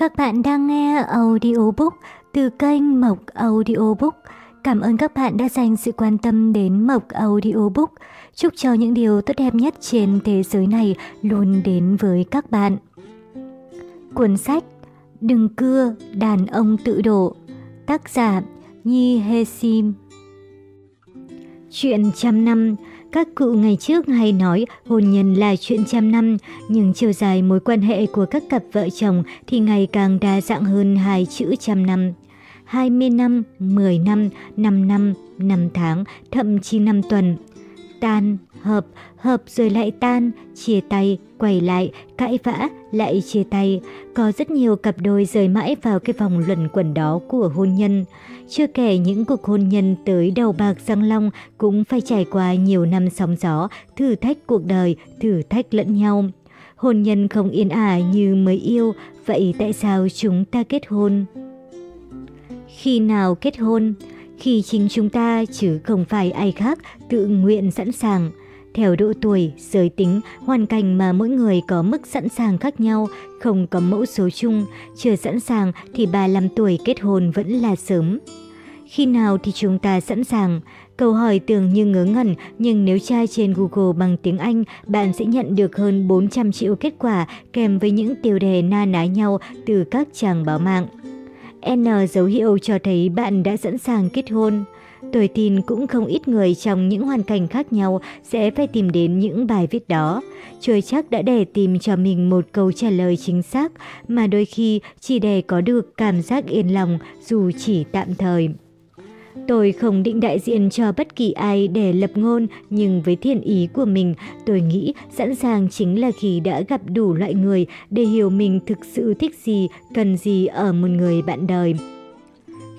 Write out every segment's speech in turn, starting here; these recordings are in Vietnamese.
Các bạn đang nghe audiobook từ kênh Mộc Audiobook. Cảm ơn các bạn đã dành sự quan tâm đến Mộc Audiobook. Chúc cho những điều tốt đẹp nhất trên thế giới này luôn đến với các bạn. Cuốn sách Đừng cưa, đàn ông tự đổ Tác giả Nhi Hê Sim Chuyện trăm năm các cụ ngày trước hay nói hôn nhân là chuyện trăm năm, nhưng chiều dài mối quan hệ của các cặp vợ chồng thì ngày càng đa dạng hơn hai chữ trăm năm. 20 năm, 10 năm, 5 năm, 5 tháng, thậm chí 5 tuần. Tan, hợp, hợp rồi lại tan, chia tay, quay lại, cãi vã, lại chia tay. Có rất nhiều cặp đôi rời mãi vào cái vòng luẩn quẩn đó của hôn nhân. Chưa kể những cuộc hôn nhân tới đầu bạc răng long cũng phải trải qua nhiều năm sóng gió, thử thách cuộc đời, thử thách lẫn nhau. Hôn nhân không yên ả như mới yêu, vậy tại sao chúng ta kết hôn? Khi nào kết hôn? Khi chính chúng ta chứ không phải ai khác tự nguyện sẵn sàng. Theo độ tuổi, giới tính, hoàn cảnh mà mỗi người có mức sẵn sàng khác nhau, không có mẫu số chung, chưa sẵn sàng thì 35 tuổi kết hôn vẫn là sớm. Khi nào thì chúng ta sẵn sàng? Câu hỏi tưởng như ngớ ngẩn, nhưng nếu tra trên Google bằng tiếng Anh, bạn sẽ nhận được hơn 400 triệu kết quả kèm với những tiêu đề na ná nhau từ các trang báo mạng. N dấu hiệu cho thấy bạn đã sẵn sàng kết hôn. Tôi tin cũng không ít người trong những hoàn cảnh khác nhau sẽ phải tìm đến những bài viết đó. Chưa chắc đã để tìm cho mình một câu trả lời chính xác, mà đôi khi chỉ để có được cảm giác yên lòng dù chỉ tạm thời. Tôi không định đại diện cho bất kỳ ai để lập ngôn, nhưng với thiện ý của mình, tôi nghĩ sẵn sàng chính là khi đã gặp đủ loại người để hiểu mình thực sự thích gì, cần gì ở một người bạn đời.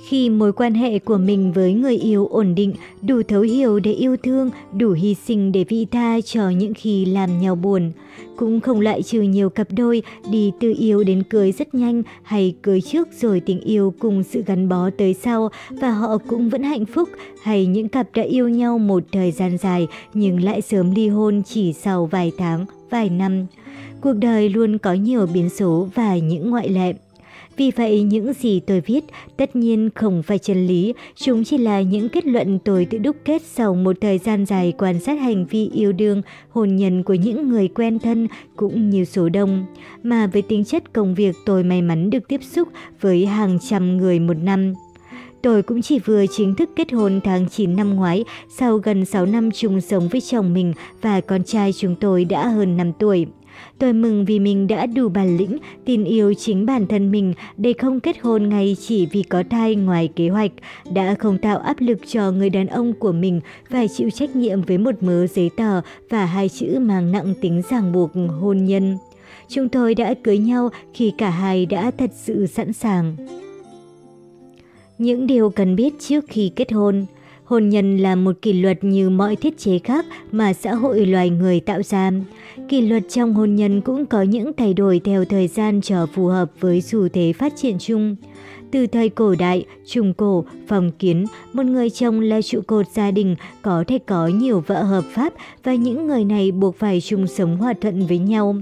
Khi mối quan hệ của mình với người yêu ổn định, đủ thấu hiểu để yêu thương, đủ hy sinh để vị tha cho những khi làm nhau buồn. Cũng không loại trừ nhiều cặp đôi đi từ yêu đến cưới rất nhanh hay cưới trước rồi tình yêu cùng sự gắn bó tới sau và họ cũng vẫn hạnh phúc hay những cặp đã yêu nhau một thời gian dài nhưng lại sớm ly hôn chỉ sau vài tháng, vài năm. Cuộc đời luôn có nhiều biến số và những ngoại lệ. Vì vậy, những gì tôi viết tất nhiên không phải chân lý, chúng chỉ là những kết luận tôi tự đúc kết sau một thời gian dài quan sát hành vi yêu đương, hôn nhân của những người quen thân cũng như số đông. Mà với tính chất công việc tôi may mắn được tiếp xúc với hàng trăm người một năm. Tôi cũng chỉ vừa chính thức kết hôn tháng 9 năm ngoái, sau gần 6 năm chung sống với chồng mình và con trai chúng tôi đã hơn 5 tuổi. Tôi mừng vì mình đã đủ bản lĩnh, tin yêu chính bản thân mình để không kết hôn ngay chỉ vì có thai ngoài kế hoạch, đã không tạo áp lực cho người đàn ông của mình phải chịu trách nhiệm với một mớ giấy tờ và hai chữ mang nặng tính ràng buộc hôn nhân. Chúng tôi đã cưới nhau khi cả hai đã thật sự sẵn sàng. Những điều cần biết trước khi kết hôn Hôn nhân là một kỷ luật như mọi thiết chế khác mà xã hội loài người tạo ra. Kỷ luật trong hôn nhân cũng có những thay đổi theo thời gian cho phù hợp với xu thế phát triển chung. Từ thời cổ đại, trung cổ, phong kiến, một người chồng là trụ cột gia đình có thể có nhiều vợ hợp pháp và những người này buộc phải chung sống hòa thuận với nhau.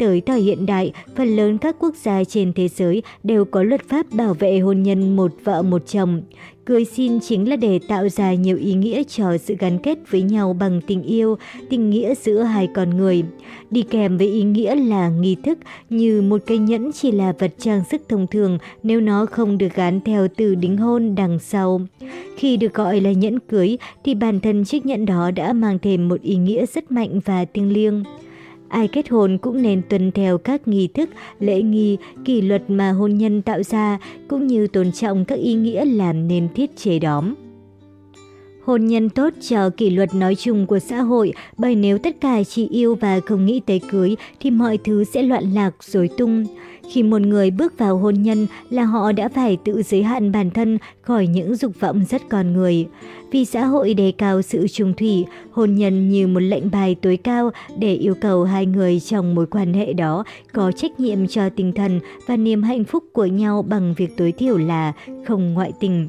Tới thời hiện đại, phần lớn các quốc gia trên thế giới đều có luật pháp bảo vệ hôn nhân một vợ một chồng. Cưới xin chính là để tạo ra nhiều ý nghĩa cho sự gắn kết với nhau bằng tình yêu, tình nghĩa giữa hai con người. Đi kèm với ý nghĩa là nghi thức như một cây nhẫn chỉ là vật trang sức thông thường nếu nó không được gắn theo từ đính hôn đằng sau. Khi được gọi là nhẫn cưới thì bản thân chiếc nhẫn đó đã mang thêm một ý nghĩa rất mạnh và thiêng liêng. Ai kết hôn cũng nên tuân theo các nghi thức, lễ nghi, kỷ luật mà hôn nhân tạo ra, cũng như tôn trọng các ý nghĩa làm nên thiết chế đóm. Hôn nhân tốt cho kỷ luật nói chung của xã hội, bởi nếu tất cả chỉ yêu và không nghĩ tới cưới thì mọi thứ sẽ loạn lạc, rối tung. Khi một người bước vào hôn nhân là họ đã phải tự giới hạn bản thân khỏi những dục vọng rất con người. Vì xã hội đề cao sự trung thủy, hôn nhân như một lệnh bài tối cao để yêu cầu hai người trong mối quan hệ đó có trách nhiệm cho tinh thần và niềm hạnh phúc của nhau bằng việc tối thiểu là không ngoại tình.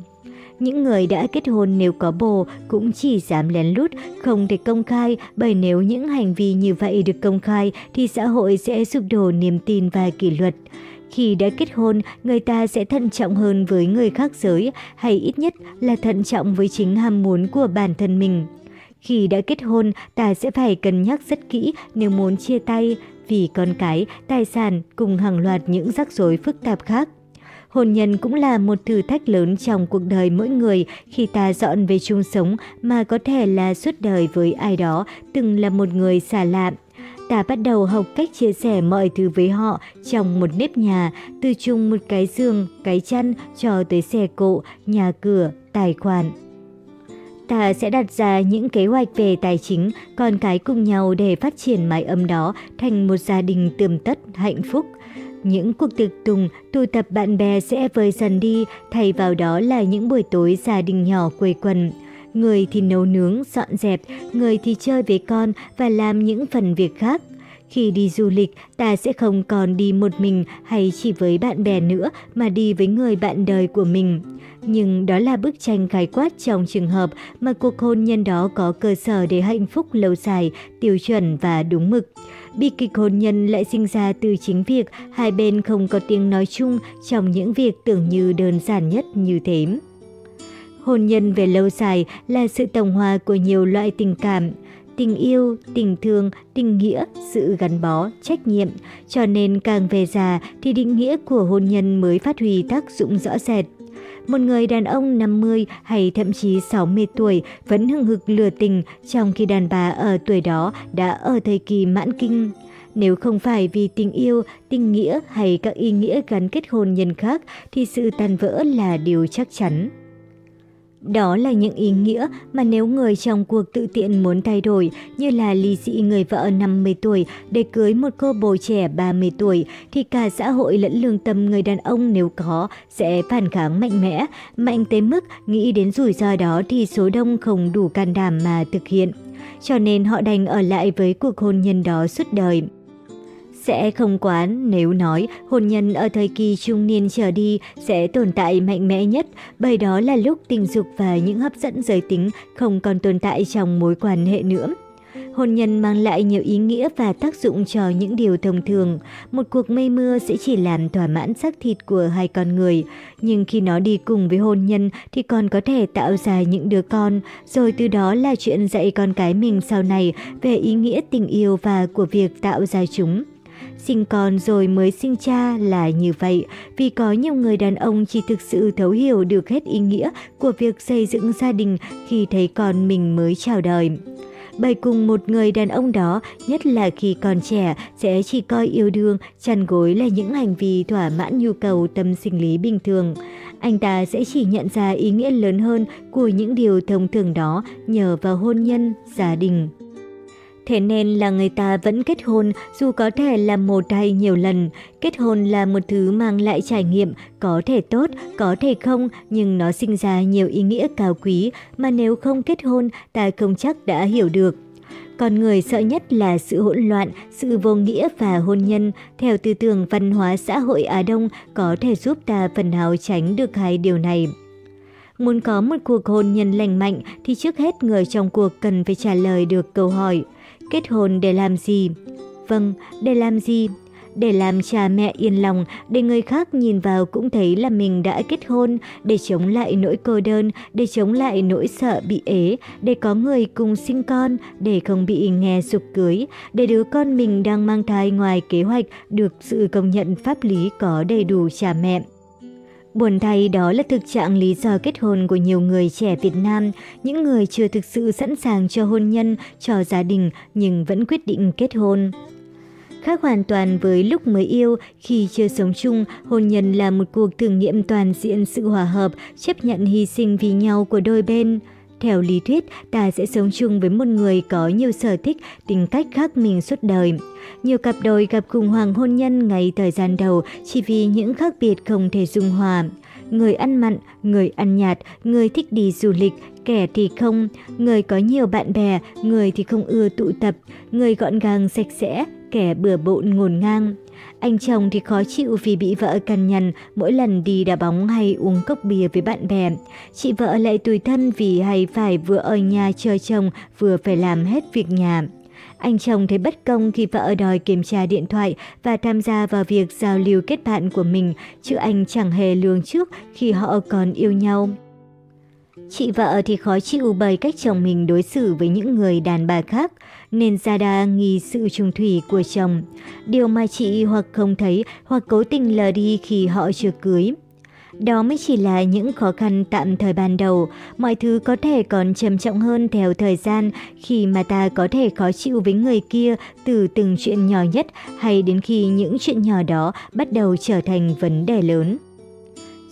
Những người đã kết hôn nếu có bồ cũng chỉ dám lén lút, không thể công khai bởi nếu những hành vi như vậy được công khai thì xã hội sẽ sụp đổ niềm tin và kỷ luật. Khi đã kết hôn, người ta sẽ thận trọng hơn với người khác giới, hay ít nhất là thận trọng với chính ham muốn của bản thân mình. Khi đã kết hôn, ta sẽ phải cân nhắc rất kỹ nếu muốn chia tay, vì con cái, tài sản cùng hàng loạt những rắc rối phức tạp khác. Hôn nhân cũng là một thử thách lớn trong cuộc đời mỗi người khi ta dọn về chung sống mà có thể là suốt đời với ai đó từng là một người xa lạ. Ta bắt đầu học cách chia sẻ mọi thứ với họ trong một nếp nhà, từ chung một cái giường, cái chăn cho tới xe cộ, nhà cửa, tài khoản. Ta sẽ đặt ra những kế hoạch về tài chính, con cái cùng nhau để phát triển mái ấm đó thành một gia đình tươm tất, hạnh phúc. Những cuộc tiệc tùng, tụ tập bạn bè sẽ vơi dần đi, thay vào đó là những buổi tối gia đình nhỏ quây quần. Người thì nấu nướng, dọn dẹp, người thì chơi với con và làm những phần việc khác. Khi đi du lịch, ta sẽ không còn đi một mình hay chỉ với bạn bè nữa mà đi với người bạn đời của mình. Nhưng đó là bức tranh khái quát trong trường hợp mà cuộc hôn nhân đó có cơ sở để hạnh phúc lâu dài, tiêu chuẩn và đúng mực. Bi kịch hôn nhân lại sinh ra từ chính việc hai bên không có tiếng nói chung trong những việc tưởng như đơn giản nhất như thế. Hôn nhân về lâu dài là sự tổng hòa của nhiều loại tình cảm, tình yêu, tình thương, tình nghĩa, sự gắn bó, trách nhiệm. Cho nên càng về già thì định nghĩa của hôn nhân mới phát huy tác dụng rõ rệt. Một người đàn ông 50 hay thậm chí 60 tuổi vẫn hưng hực lừa tình trong khi đàn bà ở tuổi đó đã ở thời kỳ mãn kinh. Nếu không phải vì tình yêu, tình nghĩa hay các ý nghĩa gắn kết hôn nhân khác thì sự tan vỡ là điều chắc chắn. Đó là những ý nghĩa mà nếu người trong cuộc tự tiện muốn thay đổi, như là ly dị người vợ 50 tuổi để cưới một cô bồ trẻ 30 tuổi, thì cả xã hội lẫn lương tâm người đàn ông nếu có sẽ phản kháng mạnh mẽ, mạnh tới mức nghĩ đến rủi ro đó thì số đông không đủ can đảm mà thực hiện. Cho nên họ đành ở lại với cuộc hôn nhân đó suốt đời. Sẽ không quá nếu nói hôn nhân ở thời kỳ trung niên trở đi sẽ tồn tại mạnh mẽ nhất, bởi đó là lúc tình dục và những hấp dẫn giới tính không còn tồn tại trong mối quan hệ nữa. Hôn nhân mang lại nhiều ý nghĩa và tác dụng cho những điều thông thường. Một cuộc mây mưa sẽ chỉ làm thỏa mãn xác thịt của hai con người. Nhưng khi nó đi cùng với hôn nhân thì còn có thể tạo ra những đứa con. Rồi từ đó là chuyện dạy con cái mình sau này về ý nghĩa tình yêu và của việc tạo ra chúng. Sinh con rồi mới sinh cha là như vậy, vì có nhiều người đàn ông chỉ thực sự thấu hiểu được hết ý nghĩa của việc xây dựng gia đình khi thấy con mình mới chào đời. Bày cùng một người đàn ông đó, nhất là khi còn trẻ, sẽ chỉ coi yêu đương, chăn gối là những hành vi thỏa mãn nhu cầu tâm sinh lý bình thường. Anh ta sẽ chỉ nhận ra ý nghĩa lớn hơn của những điều thông thường đó nhờ vào hôn nhân, gia đình. Thế nên là người ta vẫn kết hôn dù có thể là một hay nhiều lần. Kết hôn là một thứ mang lại trải nghiệm, có thể tốt, có thể không, nhưng nó sinh ra nhiều ý nghĩa cao quý mà nếu không kết hôn ta không chắc đã hiểu được. Con người sợ nhất là sự hỗn loạn, sự vô nghĩa và hôn nhân. Theo tư tưởng văn hóa xã hội Á Đông có thể giúp ta phần nào tránh được hai điều này. Muốn có một cuộc hôn nhân lành mạnh thì trước hết người trong cuộc cần phải trả lời được câu hỏi – Kết hôn để làm gì? Vâng, để làm gì? Để làm cha mẹ yên lòng, để người khác nhìn vào cũng thấy là mình đã kết hôn, để chống lại nỗi cô đơn, để chống lại nỗi sợ bị ế, để có người cùng sinh con, để không bị nghe sụp cưới, để đứa con mình đang mang thai ngoài kế hoạch được sự công nhận pháp lý có đầy đủ cha mẹ. Buồn thay đó là thực trạng lý do kết hôn của nhiều người trẻ Việt Nam, những người chưa thực sự sẵn sàng cho hôn nhân, cho gia đình nhưng vẫn quyết định kết hôn. Khác hoàn toàn với lúc mới yêu, khi chưa sống chung, hôn nhân là một cuộc thử nghiệm toàn diện sự hòa hợp, chấp nhận hy sinh vì nhau của đôi bên. Theo lý thuyết, ta sẽ sống chung với một người có nhiều sở thích, tính cách khác mình suốt đời. Nhiều cặp đôi gặp khủng hoảng hôn nhân ngay thời gian đầu chỉ vì những khác biệt không thể dung hòa. Người ăn mặn, người ăn nhạt, người thích đi du lịch, kẻ thì không, người có nhiều bạn bè, người thì không ưa tụ tập, người gọn gàng sạch sẽ, kẻ bừa bộn ngổn ngang. Anh chồng thì khó chịu vì bị vợ cằn nhằn mỗi lần đi đá bóng hay uống cốc bia với bạn bè. Chị vợ lại tủi thân vì hay phải vừa ở nhà chờ chồng vừa phải làm hết việc nhà. Anh chồng thấy bất công khi vợ đòi kiểm tra điện thoại và tham gia vào việc giao lưu kết bạn của mình, chứ anh chẳng hề lường trước khi họ còn yêu nhau. Chị vợ thì khó chịu bởi cách chồng mình đối xử với những người đàn bà khác, nên Zada nghi sự trung thủy của chồng. Điều mà chị hoặc không thấy hoặc cố tình lờ đi khi họ chưa cưới. Đó mới chỉ là những khó khăn tạm thời ban đầu, mọi thứ có thể còn trầm trọng hơn theo thời gian khi mà ta có thể khó chịu với người kia từ từng chuyện nhỏ nhất hay đến khi những chuyện nhỏ đó bắt đầu trở thành vấn đề lớn.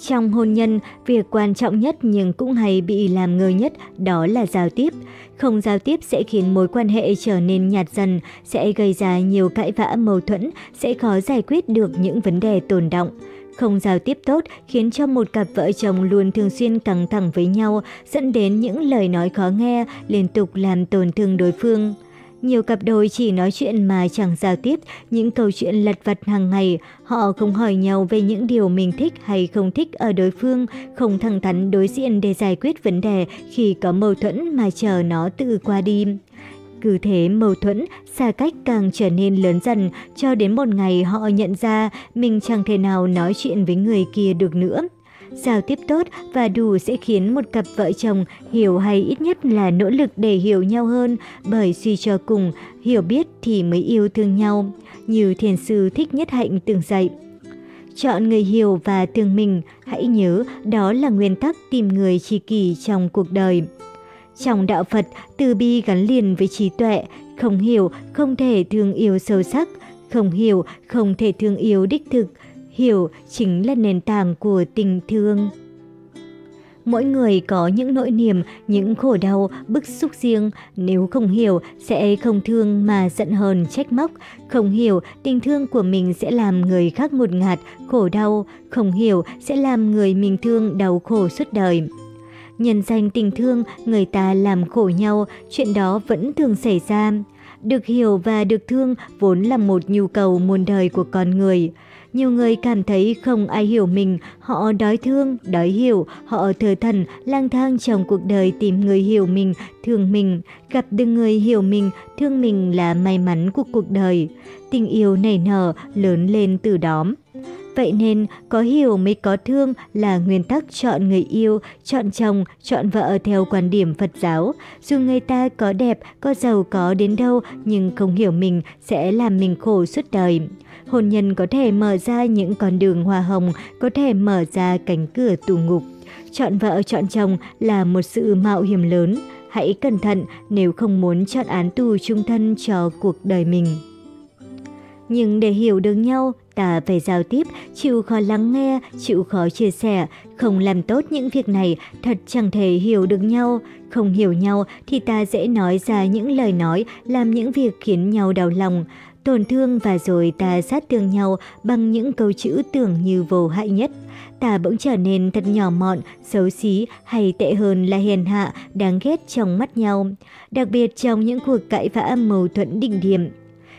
Trong hôn nhân, việc quan trọng nhất nhưng cũng hay bị làm ngơ nhất đó là giao tiếp. Không giao tiếp sẽ khiến mối quan hệ trở nên nhạt dần, sẽ gây ra nhiều cãi vã mâu thuẫn, sẽ khó giải quyết được những vấn đề tồn động. Không giao tiếp tốt khiến cho một cặp vợ chồng luôn thường xuyên căng thẳng với nhau, dẫn đến những lời nói khó nghe, liên tục làm tổn thương đối phương. Nhiều cặp đôi chỉ nói chuyện mà chẳng giao tiếp, những câu chuyện lật vặt hàng ngày, họ không hỏi nhau về những điều mình thích hay không thích ở đối phương, không thẳng thắn đối diện để giải quyết vấn đề khi có mâu thuẫn mà chờ nó tự qua đi. Cứ thế mâu thuẫn, xa cách càng trở nên lớn dần cho đến một ngày họ nhận ra mình chẳng thể nào nói chuyện với người kia được nữa. Giao tiếp tốt và đủ sẽ khiến một cặp vợ chồng hiểu hay ít nhất là nỗ lực để hiểu nhau hơn bởi suy cho cùng, hiểu biết thì mới yêu thương nhau, như thiền sư Thích Nhất Hạnh từng dạy. Chọn người hiểu và thương mình, hãy nhớ đó là nguyên tắc tìm người tri kỷ trong cuộc đời. Trong đạo Phật, từ bi gắn liền với trí tuệ, không hiểu không thể thương yêu sâu sắc, không hiểu không thể thương yêu đích thực, hiểu chính là nền tảng của tình thương. Mỗi người có những nỗi niềm, những khổ đau, bức xúc riêng. Nếu không hiểu, sẽ không thương mà giận hờn, trách móc. Không hiểu, tình thương của mình sẽ làm người khác ngột ngạt, khổ đau. Không hiểu, sẽ làm người mình thương đau khổ suốt đời. Nhân danh tình thương, người ta làm khổ nhau, chuyện đó vẫn thường xảy ra. Được hiểu và được thương vốn là một nhu cầu muôn đời của con người. Nhiều người cảm thấy không ai hiểu mình, họ đói thương, đói hiểu, họ thờ thần, lang thang trong cuộc đời tìm người hiểu mình, thương mình. Gặp được người hiểu mình, thương mình là may mắn của cuộc đời. Tình yêu nảy nở, lớn lên từ đó. Vậy nên, có hiểu mới có thương là nguyên tắc chọn người yêu, chọn chồng, chọn vợ theo quan điểm Phật giáo. Dù người ta có đẹp, có giàu có đến đâu, nhưng không hiểu mình sẽ làm mình khổ suốt đời. Hôn nhân có thể mở ra những con đường hoa hồng, có thể mở ra cánh cửa tù ngục. Chọn vợ chọn chồng là một sự mạo hiểm lớn. Hãy cẩn thận nếu không muốn chọn án tù trung thân cho cuộc đời mình. Nhưng để hiểu được nhau, ta phải giao tiếp, chịu khó lắng nghe, chịu khó chia sẻ. Không làm tốt những việc này, thật chẳng thể hiểu được nhau. Không hiểu nhau thì ta dễ nói ra những lời nói, làm những việc khiến nhau đau lòng. Tổn thương và rồi ta sát thương nhau bằng những câu chữ tưởng như vô hại nhất. Ta bỗng trở nên thật nhỏ mọn, xấu xí hay tệ hơn là hiền hạ, đáng ghét trong mắt nhau. Đặc biệt trong những cuộc cãi vã mâu thuẫn đỉnh điểm.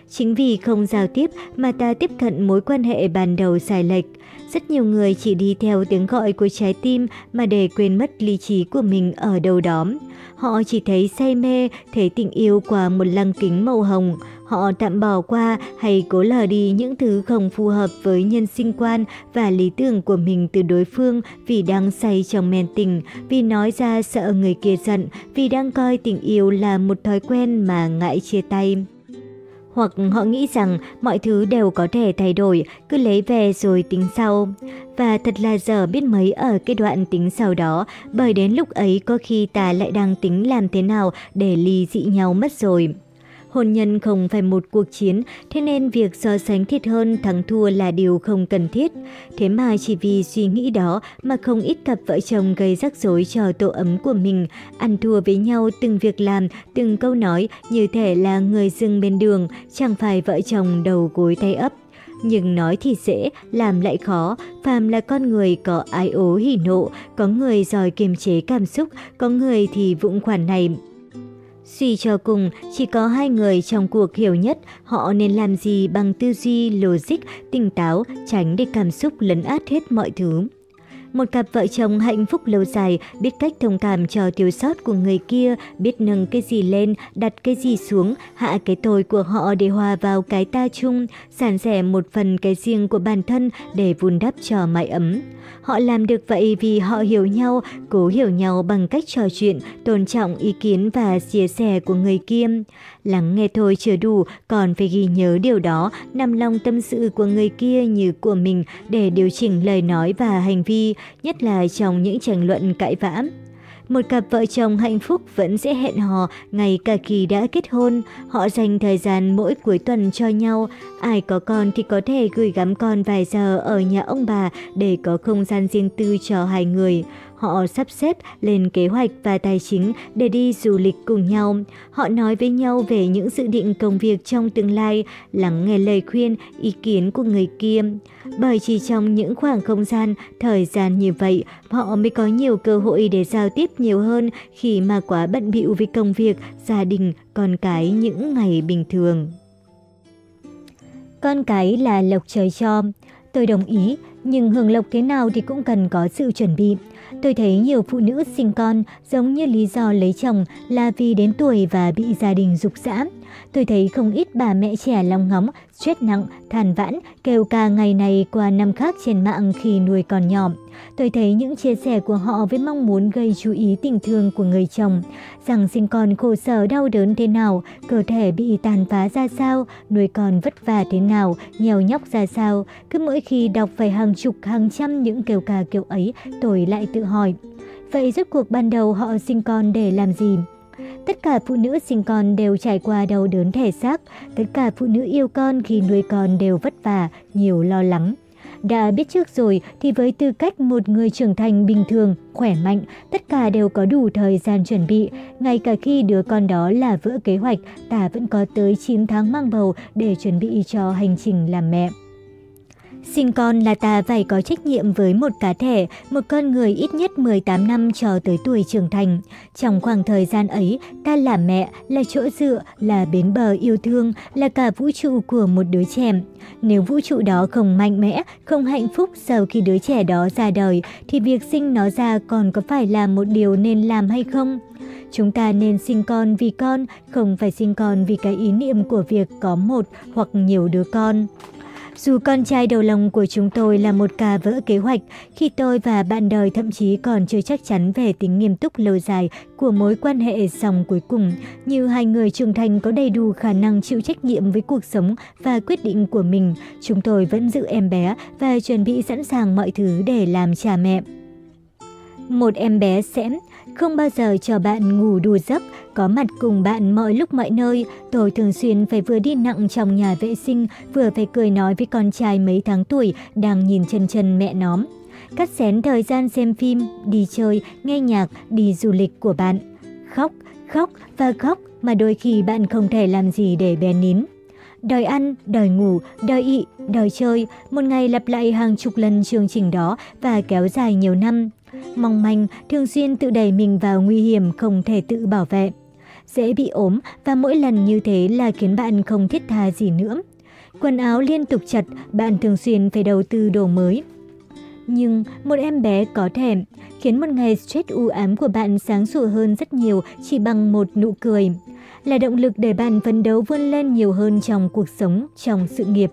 Chính vì không giao tiếp mà ta tiếp cận mối quan hệ ban đầu sai lệch. Rất nhiều người chỉ đi theo tiếng gọi của trái tim mà để quên mất lý trí của mình ở đâu đó. Họ chỉ thấy say mê, thấy tình yêu qua một lăng kính màu hồng. Họ tạm bỏ qua hay cố lờ đi những thứ không phù hợp với nhân sinh quan và lý tưởng của mình từ đối phương vì đang say trong men tình, vì nói ra sợ người kia giận, vì đang coi tình yêu là một thói quen mà ngại chia tay hoặc họ nghĩ rằng mọi thứ đều có thể thay đổi, cứ lấy về rồi tính sau. Và thật là giờ biết mấy ở cái đoạn tính sau đó, bởi đến lúc ấy có khi ta lại đang tính làm thế nào để ly dị nhau mất rồi. Hôn nhân không phải một cuộc chiến, thế nên việc so sánh thiệt hơn thắng thua là điều không cần thiết. Thế mà chỉ vì suy nghĩ đó mà không ít cặp vợ chồng gây rắc rối cho tổ ấm của mình, ăn thua với nhau từng việc làm, từng câu nói như thể là người dưng bên đường, chẳng phải vợ chồng đầu gối tay ấp. Nhưng nói thì dễ, làm lại khó, phàm là con người có ái ố hỉ nộ, có người giỏi kiềm chế cảm xúc, có người thì vụng khoản này, Suy cho cùng, chỉ có hai người trong cuộc hiểu nhất họ nên làm gì bằng tư duy, logic, tỉnh táo, tránh để cảm xúc lấn át hết mọi thứ. Một cặp vợ chồng hạnh phúc lâu dài, biết cách thông cảm cho thiếu sót của người kia, biết nâng cái gì lên, đặt cái gì xuống, hạ cái tôi của họ để hòa vào cái ta chung, sản sẻ một phần cái riêng của bản thân để vun đắp cho mái ấm. Họ làm được vậy vì họ hiểu nhau, cố hiểu nhau bằng cách trò chuyện, tôn trọng ý kiến và chia sẻ của người kia. Lắng nghe thôi chưa đủ, còn phải ghi nhớ điều đó, nằm lòng tâm sự của người kia như của mình để điều chỉnh lời nói và hành vi, nhất là trong những tranh luận cãi vã. Một cặp vợ chồng hạnh phúc vẫn sẽ hẹn hò ngày cả kỳ đã kết hôn. Họ dành thời gian mỗi cuối tuần cho nhau. Ai có con thì có thể gửi gắm con vài giờ ở nhà ông bà để có không gian riêng tư cho hai người. Họ sắp xếp lên kế hoạch và tài chính để đi du lịch cùng nhau. Họ nói với nhau về những dự định công việc trong tương lai, lắng nghe lời khuyên, ý kiến của người kia. Bởi chỉ trong những khoảng không gian, thời gian như vậy, họ mới có nhiều cơ hội để giao tiếp nhiều hơn khi mà quá bận bịu với công việc, gia đình, con cái những ngày bình thường. Con cái là lộc trời cho. Tôi đồng ý, nhưng hưởng lộc thế nào thì cũng cần có sự chuẩn bị. Tôi thấy nhiều phụ nữ sinh con giống như lý do lấy chồng là vì đến tuổi và bị gia đình dục dã. Tôi thấy không ít bà mẹ trẻ lòng ngóng, stress nặng, than vãn, kêu ca ngày này qua năm khác trên mạng khi nuôi con nhỏ. Tôi thấy những chia sẻ của họ với mong muốn gây chú ý tình thương của người chồng, rằng sinh con khổ sở đau đớn thế nào, cơ thể bị tàn phá ra sao, nuôi con vất vả thế nào, nhèo nhóc ra sao. Cứ mỗi khi đọc phải hàng chục hàng trăm những kêu ca kiểu ấy, tôi lại tự hỏi. Vậy rốt cuộc ban đầu họ sinh con để làm gì? Tất cả phụ nữ sinh con đều trải qua đau đớn thể xác, tất cả phụ nữ yêu con khi nuôi con đều vất vả, nhiều lo lắng. Đã biết trước rồi thì với tư cách một người trưởng thành bình thường, khỏe mạnh, tất cả đều có đủ thời gian chuẩn bị. Ngay cả khi đứa con đó là vỡ kế hoạch, ta vẫn có tới 9 tháng mang bầu để chuẩn bị cho hành trình làm mẹ. Sinh con là ta phải có trách nhiệm với một cá thể, một con người ít nhất 18 năm cho tới tuổi trưởng thành. Trong khoảng thời gian ấy, ta là mẹ, là chỗ dựa, là bến bờ yêu thương, là cả vũ trụ của một đứa trẻ. Nếu vũ trụ đó không mạnh mẽ, không hạnh phúc sau khi đứa trẻ đó ra đời, thì việc sinh nó ra còn có phải là một điều nên làm hay không? Chúng ta nên sinh con vì con, không phải sinh con vì cái ý niệm của việc có một hoặc nhiều đứa con. Dù con trai đầu lòng của chúng tôi là một ca vỡ kế hoạch, khi tôi và bạn đời thậm chí còn chưa chắc chắn về tính nghiêm túc lâu dài của mối quan hệ dòng cuối cùng, như hai người trưởng thành có đầy đủ khả năng chịu trách nhiệm với cuộc sống và quyết định của mình, chúng tôi vẫn giữ em bé và chuẩn bị sẵn sàng mọi thứ để làm cha mẹ. Một em bé sẽ không bao giờ cho bạn ngủ đủ giấc, có mặt cùng bạn mọi lúc mọi nơi. Tôi thường xuyên phải vừa đi nặng trong nhà vệ sinh, vừa phải cười nói với con trai mấy tháng tuổi đang nhìn chân chân mẹ nóm. Cắt xén thời gian xem phim, đi chơi, nghe nhạc, đi du lịch của bạn. Khóc, khóc và khóc mà đôi khi bạn không thể làm gì để bé nín. Đòi ăn, đòi ngủ, đòi ị, đòi chơi, một ngày lặp lại hàng chục lần chương trình đó và kéo dài nhiều năm. Mong manh, thường xuyên tự đẩy mình vào nguy hiểm không thể tự bảo vệ. Dễ bị ốm và mỗi lần như thế là khiến bạn không thiết tha gì nữa. Quần áo liên tục chật bạn thường xuyên phải đầu tư đồ mới. Nhưng một em bé có thể khiến một ngày stress u ám của bạn sáng sủa hơn rất nhiều chỉ bằng một nụ cười. Là động lực để bạn phấn đấu vươn lên nhiều hơn trong cuộc sống, trong sự nghiệp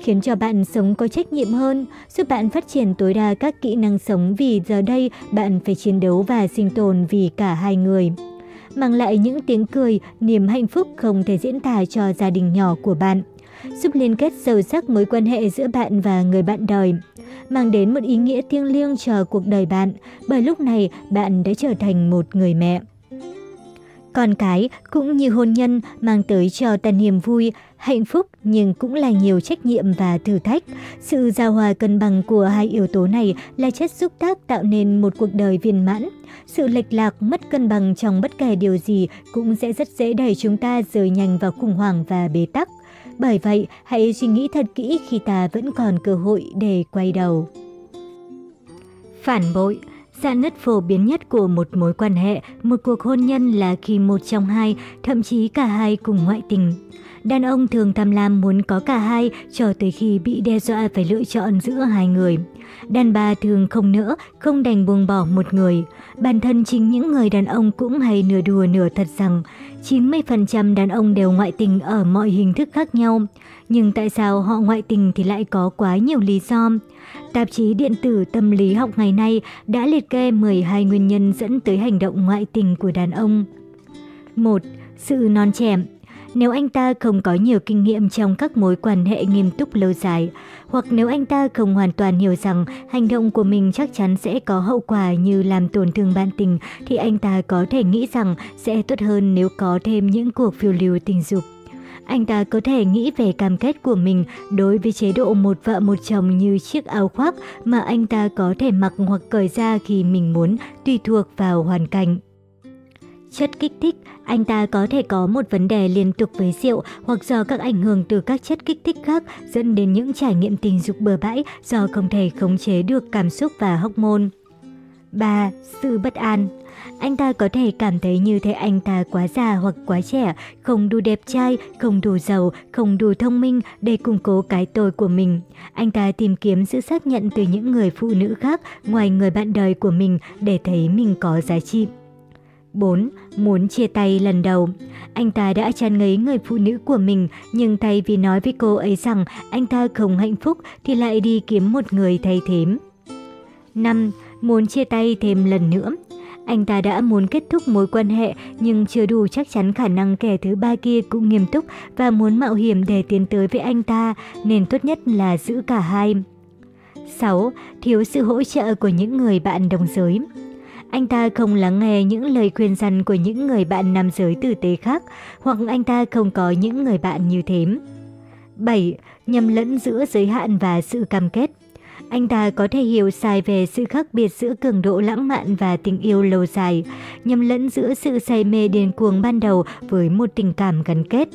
khiến cho bạn sống có trách nhiệm hơn, giúp bạn phát triển tối đa các kỹ năng sống vì giờ đây bạn phải chiến đấu và sinh tồn vì cả hai người. Mang lại những tiếng cười, niềm hạnh phúc không thể diễn tả cho gia đình nhỏ của bạn. Giúp liên kết sâu sắc mối quan hệ giữa bạn và người bạn đời. Mang đến một ý nghĩa thiêng liêng cho cuộc đời bạn, bởi lúc này bạn đã trở thành một người mẹ. Con cái cũng như hôn nhân mang tới cho ta niềm vui, hạnh phúc nhưng cũng là nhiều trách nhiệm và thử thách. Sự giao hòa cân bằng của hai yếu tố này là chất xúc tác tạo nên một cuộc đời viên mãn. Sự lệch lạc, mất cân bằng trong bất kể điều gì cũng sẽ rất dễ đẩy chúng ta rời nhanh vào khủng hoảng và bế tắc. Bởi vậy, hãy suy nghĩ thật kỹ khi ta vẫn còn cơ hội để quay đầu. Phản bội Dạn nứt phổ biến nhất của một mối quan hệ, một cuộc hôn nhân là khi một trong hai, thậm chí cả hai cùng ngoại tình. Đàn ông thường tham lam muốn có cả hai cho tới khi bị đe dọa phải lựa chọn giữa hai người. Đàn bà thường không nỡ, không đành buông bỏ một người. Bản thân chính những người đàn ông cũng hay nửa đùa nửa thật rằng 90% đàn ông đều ngoại tình ở mọi hình thức khác nhau. Nhưng tại sao họ ngoại tình thì lại có quá nhiều lý do? Tạp chí điện tử Tâm lý học ngày nay đã liệt kê 12 nguyên nhân dẫn tới hành động ngoại tình của đàn ông. 1. Sự non trẻ nếu anh ta không có nhiều kinh nghiệm trong các mối quan hệ nghiêm túc lâu dài, hoặc nếu anh ta không hoàn toàn hiểu rằng hành động của mình chắc chắn sẽ có hậu quả như làm tổn thương bạn tình, thì anh ta có thể nghĩ rằng sẽ tốt hơn nếu có thêm những cuộc phiêu lưu tình dục. Anh ta có thể nghĩ về cam kết của mình đối với chế độ một vợ một chồng như chiếc áo khoác mà anh ta có thể mặc hoặc cởi ra khi mình muốn, tùy thuộc vào hoàn cảnh. Chất kích thích, anh ta có thể có một vấn đề liên tục với rượu hoặc do các ảnh hưởng từ các chất kích thích khác dẫn đến những trải nghiệm tình dục bừa bãi do không thể khống chế được cảm xúc và hormone. 3. Sự bất an anh ta có thể cảm thấy như thế anh ta quá già hoặc quá trẻ, không đủ đẹp trai, không đủ giàu, không đủ thông minh để củng cố cái tôi của mình. Anh ta tìm kiếm sự xác nhận từ những người phụ nữ khác ngoài người bạn đời của mình để thấy mình có giá trị. 4. Muốn chia tay lần đầu Anh ta đã chán ngấy người phụ nữ của mình, nhưng thay vì nói với cô ấy rằng anh ta không hạnh phúc thì lại đi kiếm một người thay thế. 5. Muốn chia tay thêm lần nữa anh ta đã muốn kết thúc mối quan hệ nhưng chưa đủ chắc chắn khả năng kẻ thứ ba kia cũng nghiêm túc và muốn mạo hiểm để tiến tới với anh ta, nên tốt nhất là giữ cả hai. 6. Thiếu sự hỗ trợ của những người bạn đồng giới anh ta không lắng nghe những lời khuyên răn của những người bạn nam giới tử tế khác, hoặc anh ta không có những người bạn như thế. 7. Nhầm lẫn giữa giới hạn và sự cam kết anh ta có thể hiểu sai về sự khác biệt giữa cường độ lãng mạn và tình yêu lâu dài, nhầm lẫn giữa sự say mê điên cuồng ban đầu với một tình cảm gắn kết.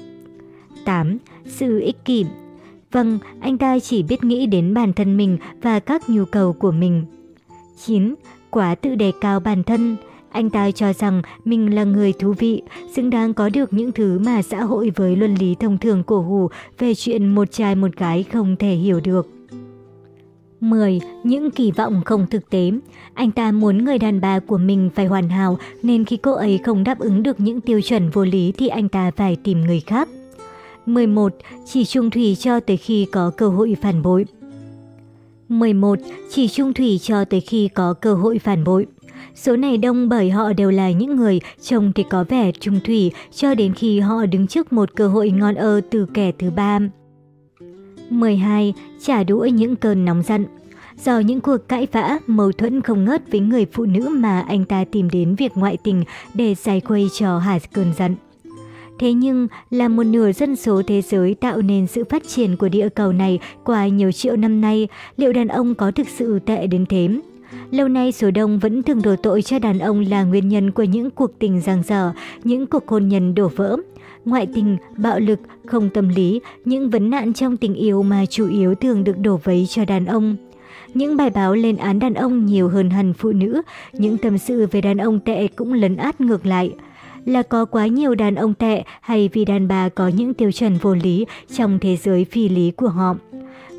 8. Sự ích kỷ Vâng, anh ta chỉ biết nghĩ đến bản thân mình và các nhu cầu của mình. 9 quá tự đề cao bản thân. Anh ta cho rằng mình là người thú vị, xứng đáng có được những thứ mà xã hội với luân lý thông thường cổ hủ về chuyện một trai một gái không thể hiểu được. 10. Những kỳ vọng không thực tế Anh ta muốn người đàn bà của mình phải hoàn hảo nên khi cô ấy không đáp ứng được những tiêu chuẩn vô lý thì anh ta phải tìm người khác. 11. Chỉ trung thủy cho tới khi có cơ hội phản bội 11. Chỉ trung thủy cho tới khi có cơ hội phản bội. Số này đông bởi họ đều là những người trông thì có vẻ trung thủy cho đến khi họ đứng trước một cơ hội ngon ơ từ kẻ thứ ba. 12. Trả đũa những cơn nóng giận Do những cuộc cãi vã, mâu thuẫn không ngớt với người phụ nữ mà anh ta tìm đến việc ngoại tình để giải quay cho hạt cơn giận. Thế nhưng, là một nửa dân số thế giới tạo nên sự phát triển của địa cầu này qua nhiều triệu năm nay, liệu đàn ông có thực sự tệ đến thế? Lâu nay số đông vẫn thường đổ tội cho đàn ông là nguyên nhân của những cuộc tình giang dở, những cuộc hôn nhân đổ vỡ. Ngoại tình, bạo lực, không tâm lý, những vấn nạn trong tình yêu mà chủ yếu thường được đổ vấy cho đàn ông. Những bài báo lên án đàn ông nhiều hơn hẳn phụ nữ, những tâm sự về đàn ông tệ cũng lấn át ngược lại là có quá nhiều đàn ông tệ hay vì đàn bà có những tiêu chuẩn vô lý trong thế giới phi lý của họ.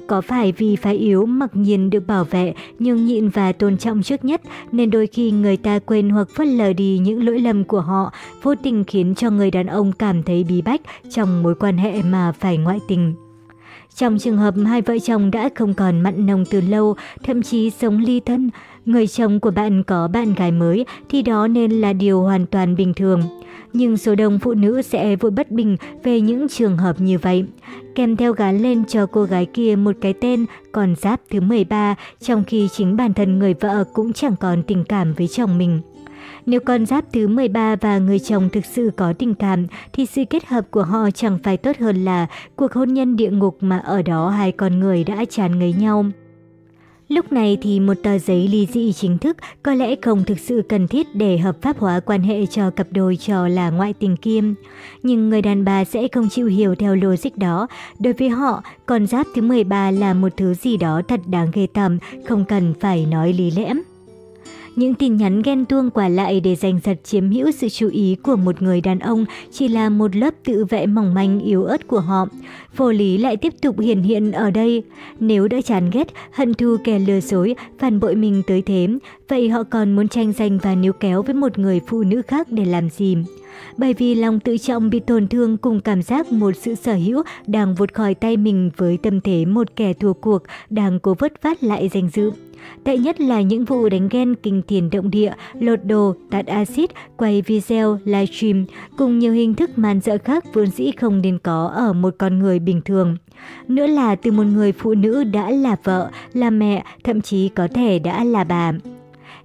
Có phải vì phái yếu mặc nhiên được bảo vệ, nhưng nhịn và tôn trọng trước nhất, nên đôi khi người ta quên hoặc phớt lờ đi những lỗi lầm của họ, vô tình khiến cho người đàn ông cảm thấy bí bách trong mối quan hệ mà phải ngoại tình. Trong trường hợp hai vợ chồng đã không còn mặn nồng từ lâu, thậm chí sống ly thân, người chồng của bạn có bạn gái mới thì đó nên là điều hoàn toàn bình thường. Nhưng số đông phụ nữ sẽ vội bất bình về những trường hợp như vậy. Kèm theo gán lên cho cô gái kia một cái tên còn giáp thứ 13, trong khi chính bản thân người vợ cũng chẳng còn tình cảm với chồng mình. Nếu con giáp thứ 13 và người chồng thực sự có tình cảm, thì sự kết hợp của họ chẳng phải tốt hơn là cuộc hôn nhân địa ngục mà ở đó hai con người đã chán ngấy nhau. Lúc này thì một tờ giấy ly dị chính thức có lẽ không thực sự cần thiết để hợp pháp hóa quan hệ cho cặp đôi cho là ngoại tình kiêm. Nhưng người đàn bà sẽ không chịu hiểu theo logic đó. Đối với họ, con giáp thứ 13 là một thứ gì đó thật đáng ghê tởm, không cần phải nói lý lẽ. Những tin nhắn ghen tuông quả lại để giành giật chiếm hữu sự chú ý của một người đàn ông chỉ là một lớp tự vệ mỏng manh yếu ớt của họ. Vô lý lại tiếp tục hiển hiện ở đây. Nếu đã chán ghét, hận thù kẻ lừa dối, phản bội mình tới thế, vậy họ còn muốn tranh giành và níu kéo với một người phụ nữ khác để làm gì? Bởi vì lòng tự trọng bị tổn thương cùng cảm giác một sự sở hữu đang vụt khỏi tay mình với tâm thế một kẻ thua cuộc đang cố vớt vát lại danh dự. Tệ nhất là những vụ đánh ghen kinh thiền động địa, lột đồ, tạt axit, quay video, livestream, cùng nhiều hình thức man dợ khác vốn dĩ không nên có ở một con người bình thường. Nữa là từ một người phụ nữ đã là vợ, là mẹ, thậm chí có thể đã là bà.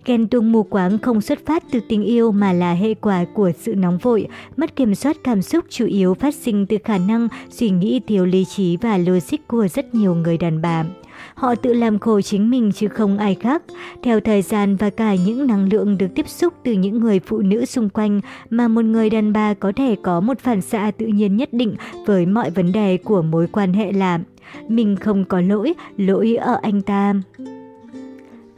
Ghen tuông mù quáng không xuất phát từ tình yêu mà là hệ quả của sự nóng vội, mất kiểm soát cảm xúc chủ yếu phát sinh từ khả năng suy nghĩ thiếu lý trí và logic của rất nhiều người đàn bà. Họ tự làm khổ chính mình chứ không ai khác. Theo thời gian và cả những năng lượng được tiếp xúc từ những người phụ nữ xung quanh mà một người đàn bà có thể có một phản xạ tự nhiên nhất định với mọi vấn đề của mối quan hệ là mình không có lỗi, lỗi ở anh ta.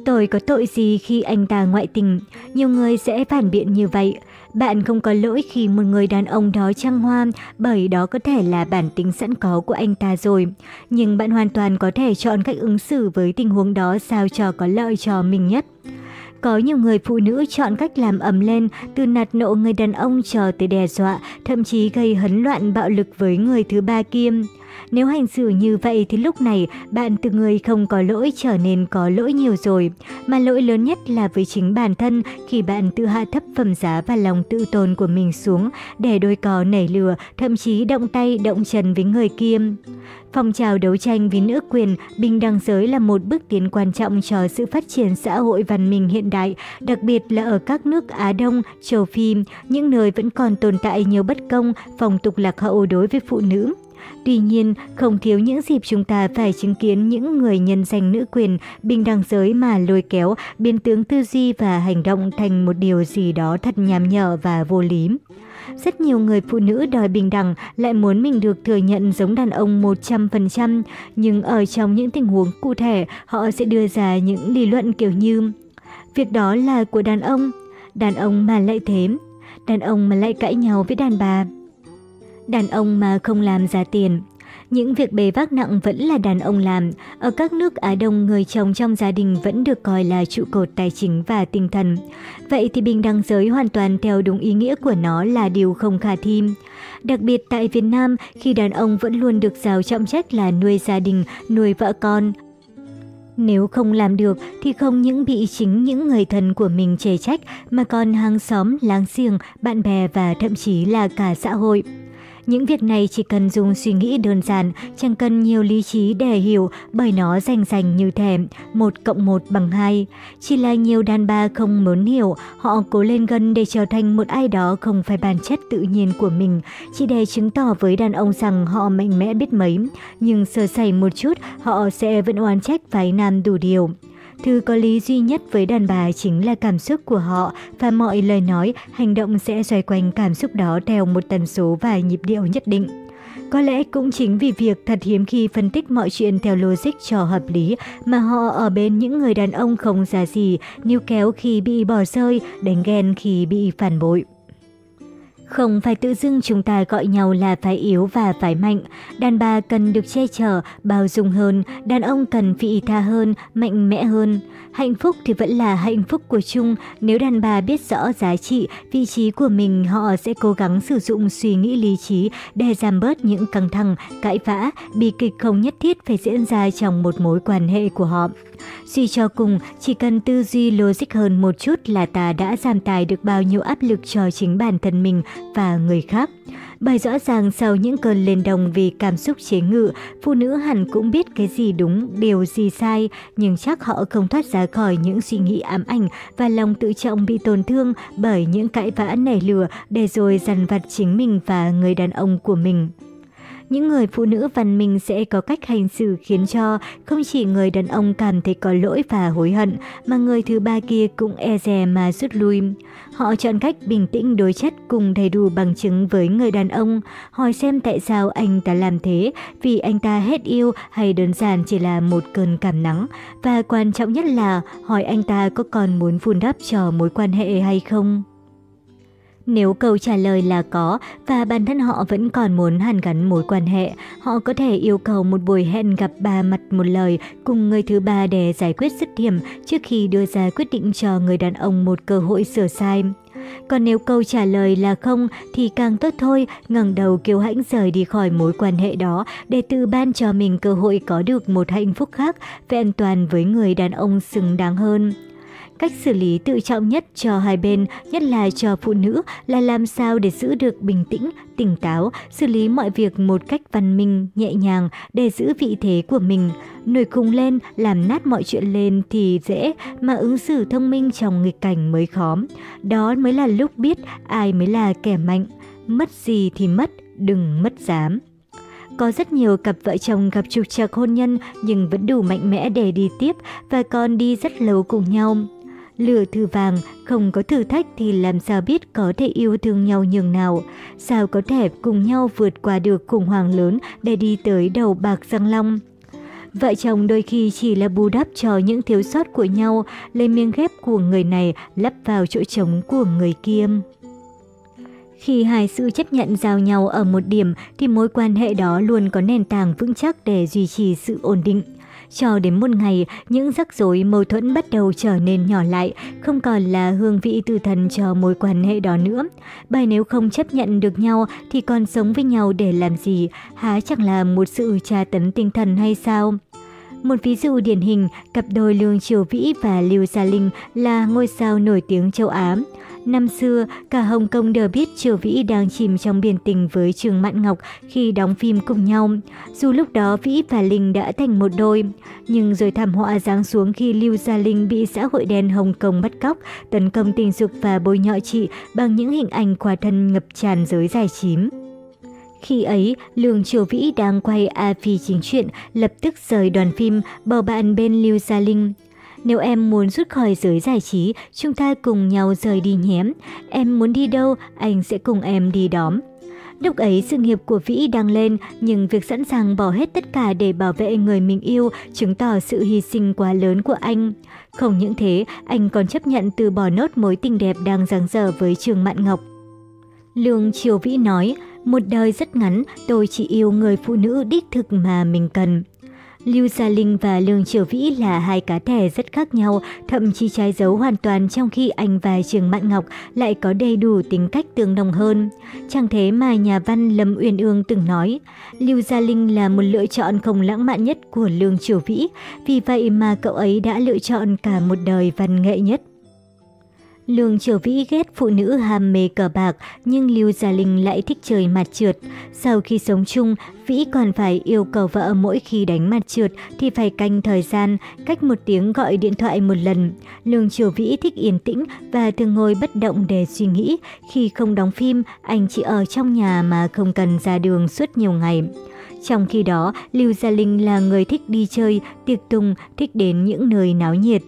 Tôi có tội gì khi anh ta ngoại tình? Nhiều người sẽ phản biện như vậy. Bạn không có lỗi khi một người đàn ông đó trăng hoa, bởi đó có thể là bản tính sẵn có của anh ta rồi. Nhưng bạn hoàn toàn có thể chọn cách ứng xử với tình huống đó sao cho có lợi cho mình nhất. Có nhiều người phụ nữ chọn cách làm ầm lên, từ nạt nộ người đàn ông cho tới đe dọa, thậm chí gây hấn loạn bạo lực với người thứ ba kiêm. Nếu hành xử như vậy thì lúc này bạn từ người không có lỗi trở nên có lỗi nhiều rồi. Mà lỗi lớn nhất là với chính bản thân khi bạn tự hạ thấp phẩm giá và lòng tự tôn của mình xuống để đôi cò nảy lừa, thậm chí động tay động chân với người kia. Phong trào đấu tranh vì nữ quyền, bình đẳng giới là một bước tiến quan trọng cho sự phát triển xã hội văn minh hiện đại, đặc biệt là ở các nước Á Đông, châu Phi, những nơi vẫn còn tồn tại nhiều bất công, phong tục lạc hậu đối với phụ nữ. Tuy nhiên, không thiếu những dịp chúng ta phải chứng kiến những người nhân danh nữ quyền, bình đẳng giới mà lôi kéo, biến tướng tư duy và hành động thành một điều gì đó thật nhàm nhở và vô lý. Rất nhiều người phụ nữ đòi bình đẳng lại muốn mình được thừa nhận giống đàn ông 100%, nhưng ở trong những tình huống cụ thể, họ sẽ đưa ra những lý luận kiểu như Việc đó là của đàn ông, đàn ông mà lại thế, đàn ông mà lại cãi nhau với đàn bà. Đàn ông mà không làm ra tiền. Những việc bề vác nặng vẫn là đàn ông làm. Ở các nước Á Đông, người chồng trong gia đình vẫn được coi là trụ cột tài chính và tinh thần. Vậy thì bình đẳng giới hoàn toàn theo đúng ý nghĩa của nó là điều không khả thi. Đặc biệt tại Việt Nam, khi đàn ông vẫn luôn được giao trọng trách là nuôi gia đình, nuôi vợ con. Nếu không làm được thì không những bị chính những người thân của mình chê trách mà còn hàng xóm, láng giềng, bạn bè và thậm chí là cả xã hội. Những việc này chỉ cần dùng suy nghĩ đơn giản, chẳng cần nhiều lý trí để hiểu bởi nó rành rành như thèm. 1 cộng 1 bằng 2. Chỉ là nhiều đàn bà không muốn hiểu, họ cố lên gần để trở thành một ai đó không phải bản chất tự nhiên của mình, chỉ để chứng tỏ với đàn ông rằng họ mạnh mẽ biết mấy. Nhưng sơ sẩy một chút, họ sẽ vẫn oán trách phái nam đủ điều. Thứ có lý duy nhất với đàn bà chính là cảm xúc của họ và mọi lời nói, hành động sẽ xoay quanh cảm xúc đó theo một tần số và nhịp điệu nhất định. Có lẽ cũng chính vì việc thật hiếm khi phân tích mọi chuyện theo logic cho hợp lý mà họ ở bên những người đàn ông không ra gì, níu kéo khi bị bỏ rơi, đánh ghen khi bị phản bội. Không phải tự dưng chúng ta gọi nhau là phải yếu và phải mạnh. Đàn bà cần được che chở, bao dung hơn, đàn ông cần vị tha hơn, mạnh mẽ hơn. Hạnh phúc thì vẫn là hạnh phúc của chung. Nếu đàn bà biết rõ giá trị, vị trí của mình, họ sẽ cố gắng sử dụng suy nghĩ lý trí để giảm bớt những căng thẳng, cãi vã, bi kịch không nhất thiết phải diễn ra trong một mối quan hệ của họ. Suy cho cùng, chỉ cần tư duy logic hơn một chút là ta đã giảm tài được bao nhiêu áp lực cho chính bản thân mình và người khác. Bởi rõ ràng sau những cơn lên đồng vì cảm xúc chế ngự, phụ nữ hẳn cũng biết cái gì đúng, điều gì sai, nhưng chắc họ không thoát ra khỏi những suy nghĩ ám ảnh và lòng tự trọng bị tổn thương bởi những cãi vã nảy lửa để rồi dằn vặt chính mình và người đàn ông của mình. Những người phụ nữ văn minh sẽ có cách hành xử khiến cho không chỉ người đàn ông cảm thấy có lỗi và hối hận, mà người thứ ba kia cũng e dè mà rút lui. Họ chọn cách bình tĩnh đối chất cùng đầy đủ bằng chứng với người đàn ông, hỏi xem tại sao anh ta làm thế, vì anh ta hết yêu hay đơn giản chỉ là một cơn cảm nắng, và quan trọng nhất là hỏi anh ta có còn muốn vun đắp cho mối quan hệ hay không. Nếu câu trả lời là có và bản thân họ vẫn còn muốn hàn gắn mối quan hệ, họ có thể yêu cầu một buổi hẹn gặp ba mặt một lời cùng người thứ ba để giải quyết dứt điểm trước khi đưa ra quyết định cho người đàn ông một cơ hội sửa sai. Còn nếu câu trả lời là không thì càng tốt thôi, ngẩng đầu kiêu hãnh rời đi khỏi mối quan hệ đó để tự ban cho mình cơ hội có được một hạnh phúc khác, vẹn toàn với người đàn ông xứng đáng hơn. Cách xử lý tự trọng nhất cho hai bên, nhất là cho phụ nữ, là làm sao để giữ được bình tĩnh, tỉnh táo, xử lý mọi việc một cách văn minh, nhẹ nhàng để giữ vị thế của mình. Nổi cung lên, làm nát mọi chuyện lên thì dễ, mà ứng xử thông minh trong nghịch cảnh mới khó. Đó mới là lúc biết ai mới là kẻ mạnh. Mất gì thì mất, đừng mất dám. Có rất nhiều cặp vợ chồng gặp trục trặc hôn nhân nhưng vẫn đủ mạnh mẽ để đi tiếp và còn đi rất lâu cùng nhau. Lửa thư vàng, không có thử thách thì làm sao biết có thể yêu thương nhau nhường nào. Sao có thể cùng nhau vượt qua được khủng hoảng lớn để đi tới đầu bạc răng long. Vợ chồng đôi khi chỉ là bù đắp cho những thiếu sót của nhau, lấy miếng ghép của người này lắp vào chỗ trống của người kia. Khi hai sự chấp nhận giao nhau ở một điểm thì mối quan hệ đó luôn có nền tảng vững chắc để duy trì sự ổn định. Cho đến một ngày, những rắc rối mâu thuẫn bắt đầu trở nên nhỏ lại, không còn là hương vị tư thần cho mối quan hệ đó nữa. Bởi nếu không chấp nhận được nhau thì còn sống với nhau để làm gì, há chẳng là một sự tra tấn tinh thần hay sao? Một ví dụ điển hình, cặp đôi Lương Triều Vĩ và Lưu Gia Linh là ngôi sao nổi tiếng châu Á. Năm xưa, cả Hồng Kông đều biết Triều Vĩ đang chìm trong biển tình với Trường Mạn Ngọc khi đóng phim cùng nhau. Dù lúc đó Vĩ và Linh đã thành một đôi, nhưng rồi thảm họa giáng xuống khi Lưu Gia Linh bị xã hội đen Hồng Kông bắt cóc, tấn công tình dục và bôi nhọ chị bằng những hình ảnh quả thân ngập tràn giới giải trí. Khi ấy, Lương Triều Vĩ đang quay A Phi chính truyện, lập tức rời đoàn phim, bỏ bạn bên Lưu Gia Linh. Nếu em muốn rút khỏi giới giải trí, chúng ta cùng nhau rời đi nhé. Em muốn đi đâu, anh sẽ cùng em đi đóm. Lúc ấy sự nghiệp của Vĩ đang lên, nhưng việc sẵn sàng bỏ hết tất cả để bảo vệ người mình yêu chứng tỏ sự hy sinh quá lớn của anh. Không những thế, anh còn chấp nhận từ bỏ nốt mối tình đẹp đang dang dở với Trường Mạn Ngọc. Lương Triều Vĩ nói, một đời rất ngắn, tôi chỉ yêu người phụ nữ đích thực mà mình cần. Lưu Gia Linh và Lương Triều Vĩ là hai cá thể rất khác nhau, thậm chí trái dấu hoàn toàn trong khi anh và Trường Mạn Ngọc lại có đầy đủ tính cách tương đồng hơn. Chẳng thế mà nhà văn Lâm Uyên Ương từng nói, Lưu Gia Linh là một lựa chọn không lãng mạn nhất của Lương Triều Vĩ, vì vậy mà cậu ấy đã lựa chọn cả một đời văn nghệ nhất. Lương Triều Vĩ ghét phụ nữ ham mê cờ bạc, nhưng Lưu Gia Linh lại thích chơi mặt trượt. Sau khi sống chung, Vĩ còn phải yêu cầu vợ mỗi khi đánh mặt trượt thì phải canh thời gian, cách một tiếng gọi điện thoại một lần. Lương Triều Vĩ thích yên tĩnh và thường ngồi bất động để suy nghĩ. Khi không đóng phim, anh chỉ ở trong nhà mà không cần ra đường suốt nhiều ngày. Trong khi đó, Lưu Gia Linh là người thích đi chơi, tiệc tùng, thích đến những nơi náo nhiệt.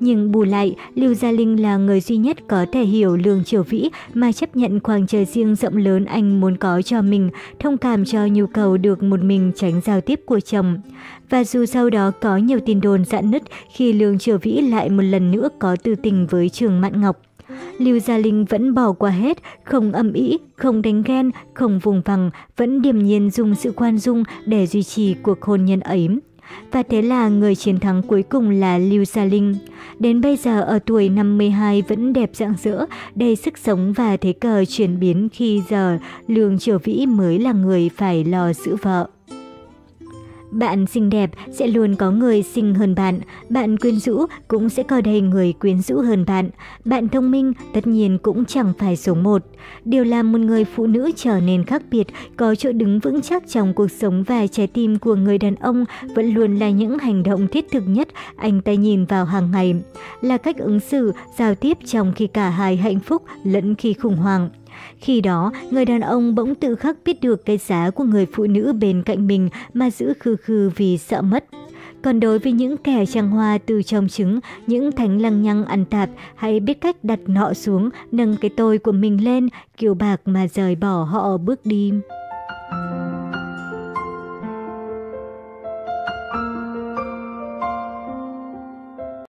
Nhưng bù lại, Lưu Gia Linh là người duy nhất có thể hiểu Lương Triều Vĩ mà chấp nhận khoảng trời riêng rộng lớn anh muốn có cho mình, thông cảm cho nhu cầu được một mình tránh giao tiếp của chồng. Và dù sau đó có nhiều tin đồn dạn nứt khi Lương Triều Vĩ lại một lần nữa có tư tình với Trường Mạn Ngọc. Lưu Gia Linh vẫn bỏ qua hết, không âm ý, không đánh ghen, không vùng vằng, vẫn điềm nhiên dùng sự khoan dung để duy trì cuộc hôn nhân ấy. Và thế là người chiến thắng cuối cùng là Lưu Sa Linh. Đến bây giờ ở tuổi 52 vẫn đẹp dạng dỡ, đầy sức sống và thế cờ chuyển biến khi giờ Lương Triều Vĩ mới là người phải lo giữ vợ. Bạn xinh đẹp sẽ luôn có người xinh hơn bạn, bạn quyến rũ cũng sẽ có đầy người quyến rũ hơn bạn, bạn thông minh tất nhiên cũng chẳng phải số một. Điều làm một người phụ nữ trở nên khác biệt, có chỗ đứng vững chắc trong cuộc sống và trái tim của người đàn ông vẫn luôn là những hành động thiết thực nhất anh ta nhìn vào hàng ngày, là cách ứng xử, giao tiếp trong khi cả hai hạnh phúc lẫn khi khủng hoảng. Khi đó, người đàn ông bỗng tự khắc biết được cái giá của người phụ nữ bên cạnh mình mà giữ khư khư vì sợ mất. Còn đối với những kẻ trăng hoa từ trong trứng, những thánh lăng nhăng ăn tạp, hãy biết cách đặt nọ xuống, nâng cái tôi của mình lên, kiều bạc mà rời bỏ họ bước đi.